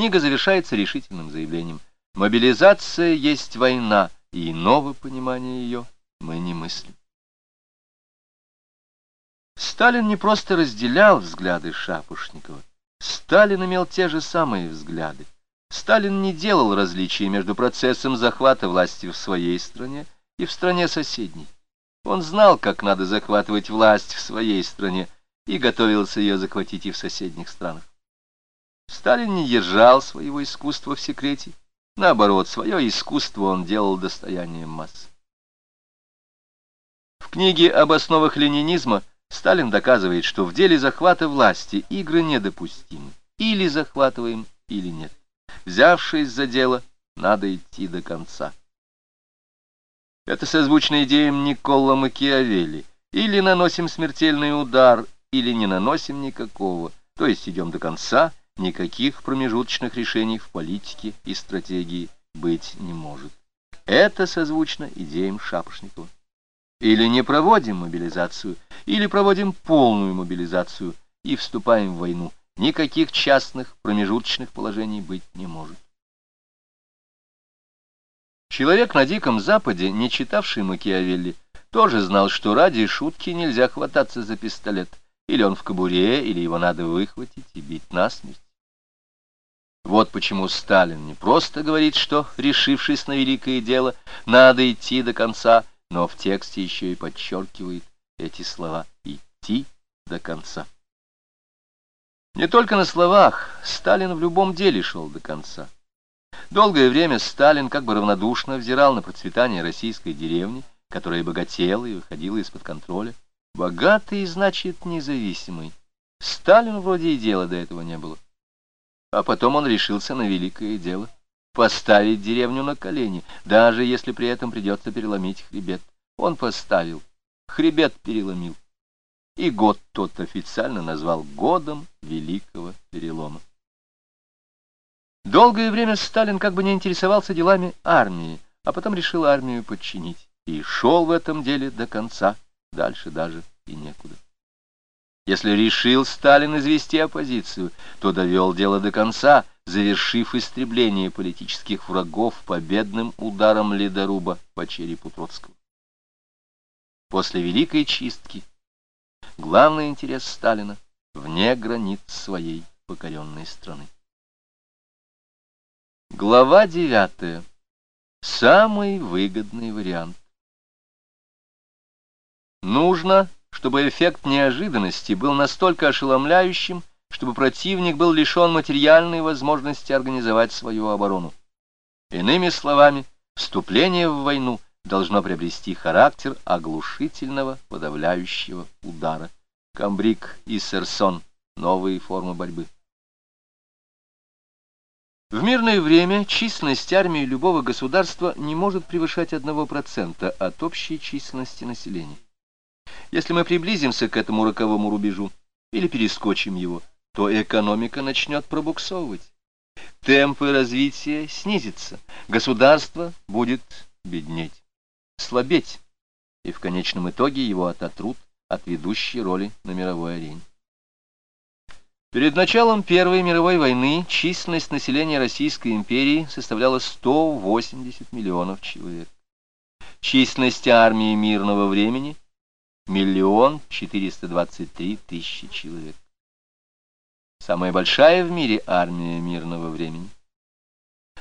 книга завершается решительным заявлением «Мобилизация есть война, и иного понимания ее мы не мыслим». Сталин не просто разделял взгляды Шапошникова. Сталин имел те же самые взгляды. Сталин не делал различия между процессом захвата власти в своей стране и в стране соседней. Он знал, как надо захватывать власть в своей стране, и готовился ее захватить и в соседних странах. Сталин не держал своего искусства в секрете. Наоборот, свое искусство он делал достоянием масс. В книге об основах ленинизма Сталин доказывает, что в деле захвата власти игры недопустимы. Или захватываем, или нет. Взявшись за дело, надо идти до конца. Это созвучно идеям Никола Макиавелли. Или наносим смертельный удар, или не наносим никакого. То есть идем до конца, никаких промежуточных решений в политике и стратегии быть не может. Это созвучно идеям Шапошникова. Или не проводим мобилизацию, или проводим полную мобилизацию и вступаем в войну. Никаких частных промежуточных положений быть не может. Человек на Диком Западе, не читавший Макиавелли, тоже знал, что ради шутки нельзя хвататься за пистолет. Или он в кобуре, или его надо выхватить и бить насмерть. Вот почему Сталин не просто говорит, что, решившись на великое дело, надо идти до конца, но в тексте еще и подчеркивает эти слова «идти до конца». Не только на словах, Сталин в любом деле шел до конца. Долгое время Сталин как бы равнодушно взирал на процветание российской деревни, которая богатела и выходила из-под контроля. Богатый, значит, независимый. Сталин вроде и дела до этого не было. А потом он решился на великое дело — поставить деревню на колени, даже если при этом придется переломить хребет. Он поставил, хребет переломил. И год тот официально назвал годом Великого Перелома. Долгое время Сталин как бы не интересовался делами армии, а потом решил армию подчинить. И шел в этом деле до конца, дальше даже и некуда. Если решил Сталин извести оппозицию, то довел дело до конца, завершив истребление политических врагов победным ударом ледоруба по черепу Троцкого. После Великой Чистки главный интерес Сталина вне границ своей покоренной страны. Глава девятая. Самый выгодный вариант. Нужно, чтобы эффект неожиданности был настолько ошеломляющим, чтобы противник был лишен материальной возможности организовать свою оборону. Иными словами, вступление в войну должно приобрести характер оглушительного подавляющего удара. Камбрик и Серсон. Новые формы борьбы. В мирное время численность армии любого государства не может превышать 1% от общей численности населения. Если мы приблизимся к этому роковому рубежу или перескочим его, то экономика начнет пробуксовывать. Темпы развития снизятся, государство будет беднеть, слабеть, и в конечном итоге его ототрут от ведущей роли на мировой арене. Перед началом Первой мировой войны численность населения Российской империи составляла 180 миллионов человек. Численность армии мирного времени – миллион 423 тысячи человек. Самая большая в мире армия мирного времени.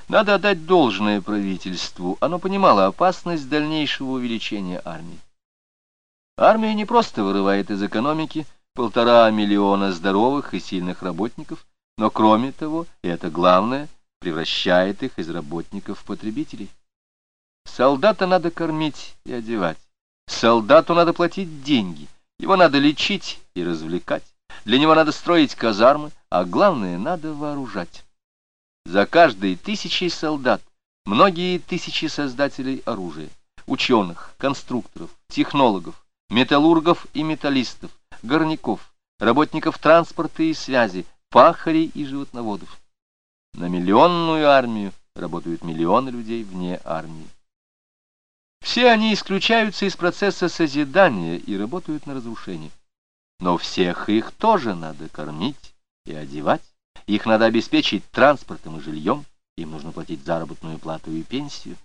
Надо отдать должное правительству, оно понимало опасность дальнейшего увеличения армии. Армия не просто вырывает из экономики – полтора миллиона здоровых и сильных работников, но кроме того, и это главное, превращает их из работников в потребителей. Солдата надо кормить и одевать. Солдату надо платить деньги, его надо лечить и развлекать. Для него надо строить казармы, а главное, надо вооружать. За каждые тысячи солдат многие тысячи создателей оружия, ученых, конструкторов, технологов, металлургов и металлистов, горняков, работников транспорта и связи, пахарей и животноводов. На миллионную армию работают миллионы людей вне армии. Все они исключаются из процесса созидания и работают на разрушение. Но всех их тоже надо кормить и одевать, Их надо обеспечить транспортом и жильем, им нужно платить заработную плату и пенсию.